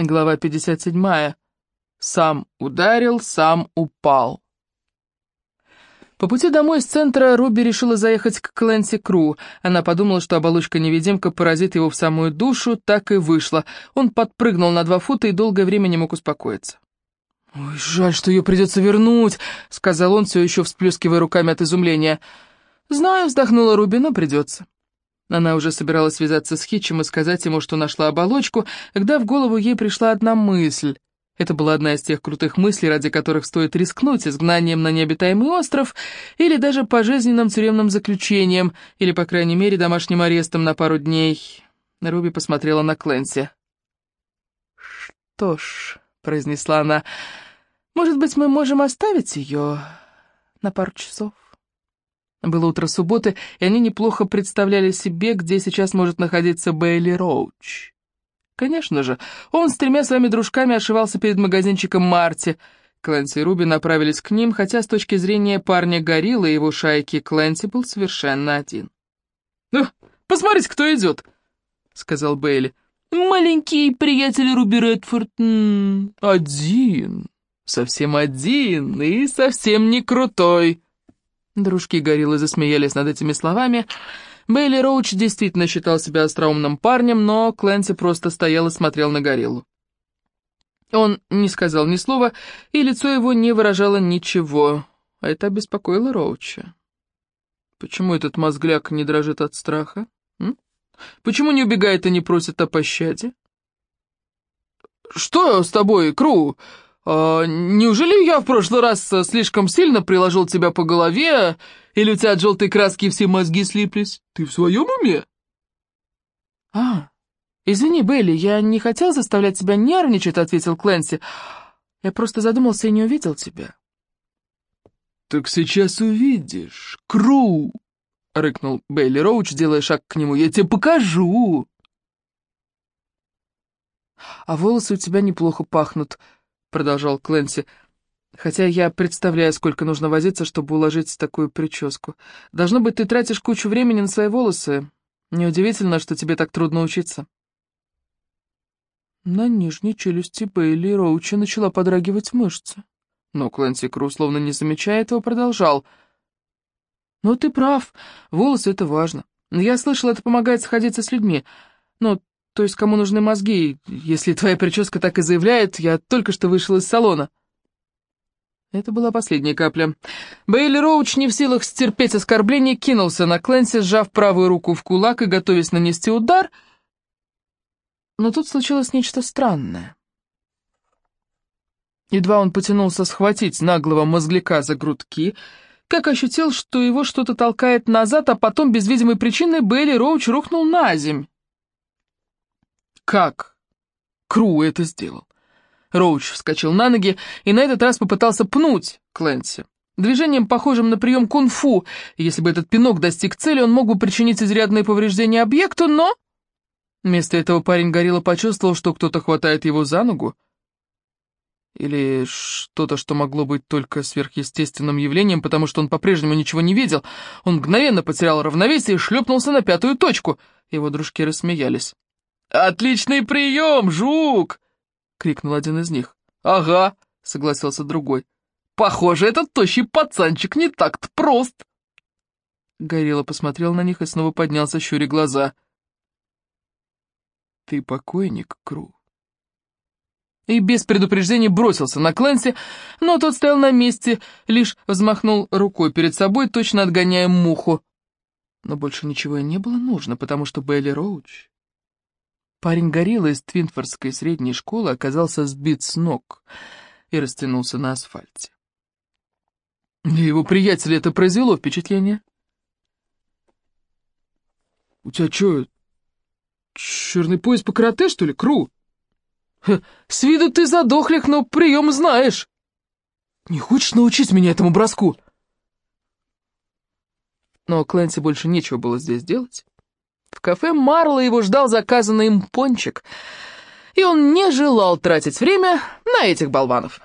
Глава 57. Сам ударил, сам упал. По пути домой из центра Руби решила заехать к Клэнси Кру. Она подумала, что оболочка-невидимка поразит его в самую душу, так и вышло. Он подпрыгнул на два фута и долгое время не мог успокоиться. «Ой, жаль, что ее придется вернуть», — сказал он, все еще всплескивая руками от изумления. «Знаю», — вздохнула Руби, — «но придется». Она уже собиралась связаться с Хитчем и сказать ему, что нашла оболочку, когда в голову ей пришла одна мысль. Это была одна из тех крутых мыслей, ради которых стоит рискнуть изгнанием на необитаемый остров или даже пожизненным тюремным заключением, или, по крайней мере, домашним арестом на пару дней. Руби посмотрела на Кленси. «Что ж», — произнесла она, — «может быть, мы можем оставить ее на пару часов?» Было утро субботы, и они неплохо представляли себе, где сейчас может находиться Бейли Роуч. Конечно же, он с тремя своими дружками ошивался перед магазинчиком Марти. Клэнси и Руби направились к ним, хотя с точки зрения парня Гориллы и его шайки Клэнси был совершенно один. «Ну, посмотрите, кто идет!» — сказал Бейли. «Маленький приятель Руби Редфорд. один, совсем один и совсем не крутой». Дружки гориллы засмеялись над этими словами. Бейли Роуч действительно считал себя остроумным парнем, но Клэнси просто стоял и смотрел на гориллу. Он не сказал ни слова, и лицо его не выражало ничего. А это обеспокоило Роуча. Почему этот мозгляк не дрожит от страха? М? Почему не убегает и не просит о пощаде? «Что с тобой, Кру?» «А, неужели я в прошлый раз э, слишком сильно приложил тебя по голове, или у тебя от желтой краски все мозги слиплись? Ты в своем уме?» «А, извини, Белли, я не хотел заставлять тебя нервничать», — ответил Клэнси. «Я просто задумался и не увидел тебя». «Так сейчас увидишь, Кру!» — рыкнул Бейли Роуч, делая шаг к нему. «Я тебе покажу!» «А волосы у тебя неплохо пахнут», — продолжал Клэнси, «хотя я представляю, сколько нужно возиться, чтобы уложить такую прическу. Должно быть, ты тратишь кучу времени на свои волосы. Неудивительно, что тебе так трудно учиться». На нижней челюсти Бейли Роуча начала подрагивать мышца. Но Клэнси Кру, словно не замечая этого, продолжал. «Ну, ты прав, волосы — это важно. Я слышал, это помогает сходиться с людьми. Но то есть кому нужны мозги, если твоя прическа так и заявляет, я только что вышел из салона». Это была последняя капля. Бейли Роуч, не в силах стерпеть оскорбление, кинулся на Клэнси, сжав правую руку в кулак и готовясь нанести удар. Но тут случилось нечто странное. Едва он потянулся схватить наглого мозгляка за грудки, как ощутил, что его что-то толкает назад, а потом без видимой причины Бейли Роуч рухнул на земь. Как Кру это сделал? Роуч вскочил на ноги и на этот раз попытался пнуть Клэнси. Движением, похожим на прием кунг-фу, если бы этот пинок достиг цели, он мог бы причинить изрядные повреждения объекту, но... Вместо этого парень горилла почувствовал, что кто-то хватает его за ногу. Или что-то, что могло быть только сверхъестественным явлением, потому что он по-прежнему ничего не видел. Он мгновенно потерял равновесие и шлепнулся на пятую точку. Его дружки рассмеялись. «Отличный прием, жук!» — крикнул один из них. «Ага», — согласился другой. «Похоже, этот тощий пацанчик не так-то прост!» Горилла посмотрел на них и снова поднялся, щуря глаза. «Ты покойник, Кру?» И без предупреждения бросился на Клэнси, но тот стоял на месте, лишь взмахнул рукой перед собой, точно отгоняя муху. Но больше ничего и не было нужно, потому что Белли Роуч Парень горилла из Твинфордской средней школы оказался сбит с ног и растянулся на асфальте. Для его приятеля это произвело впечатление. «У тебя что, черный пояс по карате, что ли, Кру?» «С виду ты задохлик, но прием знаешь. Не хочешь научить меня этому броску?» Но Клэнси больше нечего было здесь делать. В кафе Марла его ждал заказанный им пончик, и он не желал тратить время на этих болванов.